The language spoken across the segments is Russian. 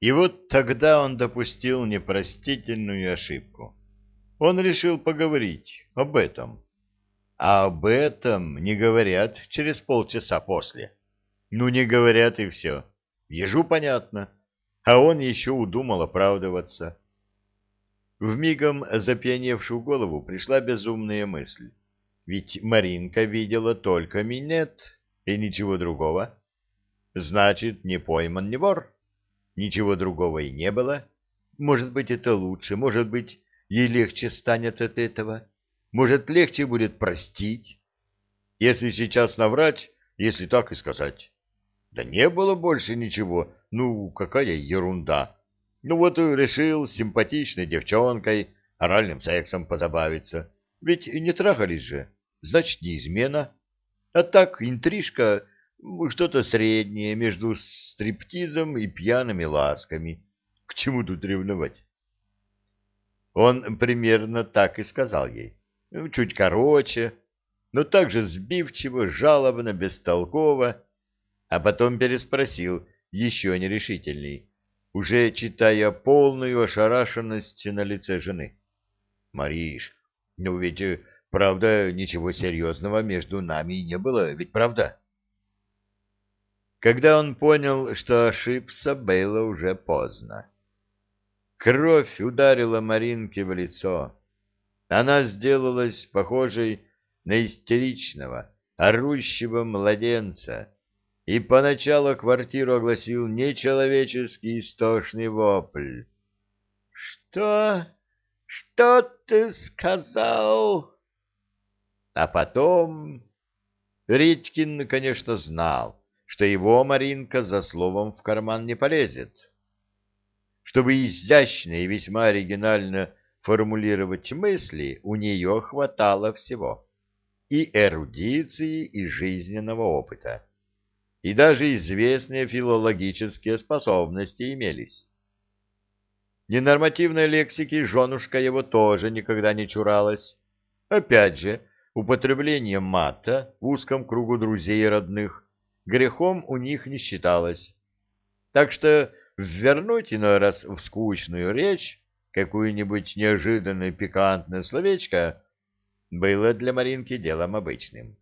И вот тогда он допустил непростительную ошибку. Он решил поговорить об этом. А об этом не говорят через полчаса после. Ну, не говорят и все. Ежу понятно. А он еще удумал оправдываться. В мигом запьяневшую голову пришла безумная мысль. Ведь Маринка видела только минет и ничего другого. Значит, не пойман, не вор. Ничего другого и не было. Может быть, это лучше, может быть, ей легче станет от этого. Может, легче будет простить. Если сейчас наврать, если так и сказать. Да не было больше ничего. Ну, какая ерунда. Ну вот решил с симпатичной девчонкой оральным сексом позабавиться. Ведь не трахались же. Значит, не измена. А так, интрижка что-то среднее между стриптизом и пьяными ласками. К чему тут ревновать? Он примерно так и сказал ей. Чуть короче, но также сбивчиво, жалобно, бестолково, а потом переспросил еще нерешительней, уже читая полную ошарашенность на лице жены. — Мариш, ну ведь, э, правда, ничего серьезного между нами не было, ведь правда? — когда он понял, что ошибся, было уже поздно. Кровь ударила Маринке в лицо. Она сделалась похожей на истеричного, орущего младенца, и поначалу квартиру огласил нечеловеческий истошный вопль. — Что? Что ты сказал? А потом... Редькин, конечно, знал, что его Маринка за словом в карман не полезет. Чтобы изящно и весьма оригинально формулировать мысли, у нее хватало всего. И эрудиции, и жизненного опыта. И даже известные филологические способности имелись. Ненормативной лексики женушка его тоже никогда не чуралась. Опять же, употребление мата в узком кругу друзей и родных грехом у них не считалось. Так что ввернуть иной раз в скучную речь какую-нибудь неожиданное пикантное словечко было для Маринки делом обычным.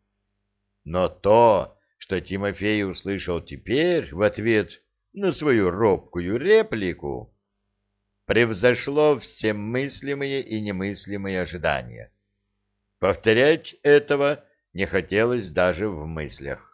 Но то, что Тимофей услышал теперь в ответ на свою робкую реплику, превзошло все мыслимые и немыслимые ожидания. Повторять этого не хотелось даже в мыслях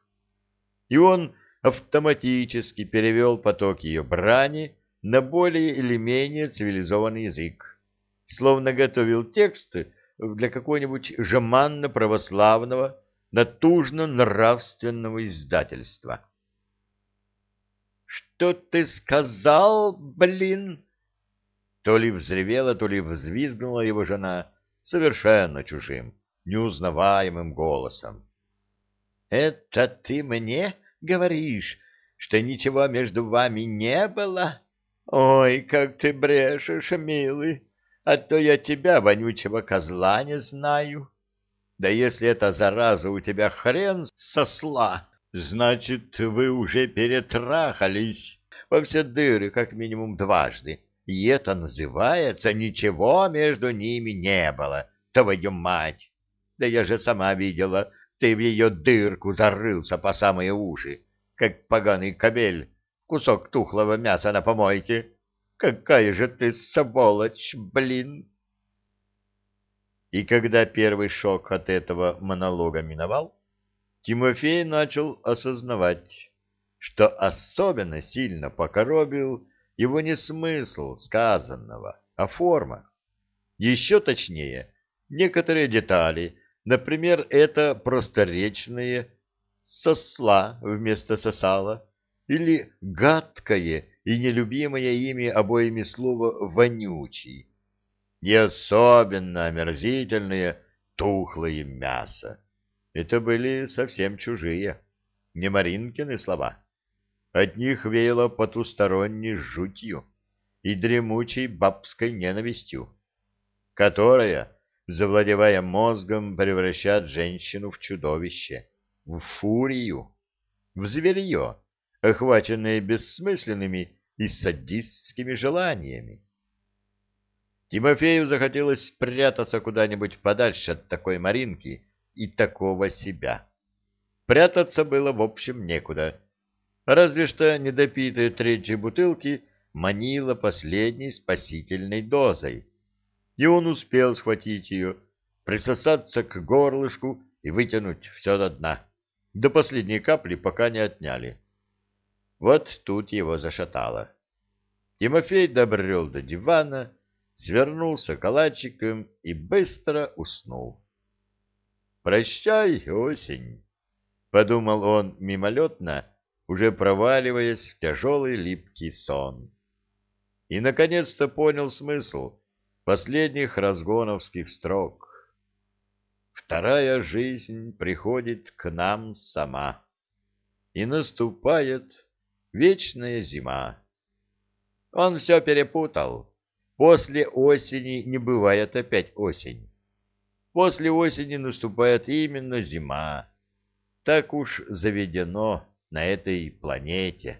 и он автоматически перевел поток ее брани на более или менее цивилизованный язык, словно готовил тексты для какого-нибудь жеманно-православного, натужно-нравственного издательства. «Что ты сказал, блин?» То ли взревела, то ли взвизгнула его жена совершенно чужим, неузнаваемым голосом. Это ты мне говоришь, что ничего между вами не было? Ой, как ты брешешь, милый, а то я тебя, вонючего козла, не знаю. Да если эта зараза у тебя хрен сосла, значит, вы уже перетрахались во все дыры как минимум дважды, и это называется «ничего между ними не было», твою мать! Да я же сама видела, ты в ее дырку зарылся по самые уши, как поганый кобель, кусок тухлого мяса на помойке. Какая же ты сволочь, блин! И когда первый шок от этого монолога миновал, Тимофей начал осознавать, что особенно сильно покоробил его не смысл сказанного, а форма. Еще точнее, некоторые детали, Например, это просторечное «сосла» вместо «сосала» или гадкое и нелюбимое ими обоими слово «вонючий» и особенно омерзительное «тухлое мясо». Это были совсем чужие, не Маринкины слова. От них веяло потусторонней жутью и дремучей бабской ненавистью, которая завладевая мозгом, превращает женщину в чудовище, в фурию, в зверье, охваченное бессмысленными, и садистскими желаниями. Тимофею захотелось спрятаться куда-нибудь подальше от такой Маринки и такого себя. Прятаться было, в общем, некуда. Разве что недопитые третьей бутылки манила последней спасительной дозой. И он успел схватить ее, присосаться к горлышку и вытянуть все до дна. До последней капли пока не отняли. Вот тут его зашатало. Тимофей добрел до дивана, свернулся калачиком и быстро уснул. «Прощай, осень!» — подумал он мимолетно, уже проваливаясь в тяжелый липкий сон. И, наконец-то, понял смысл последних разгоновских строк. Вторая жизнь приходит к нам сама, и наступает вечная зима. Он все перепутал. После осени не бывает опять осень. После осени наступает именно зима. Так уж заведено на этой планете.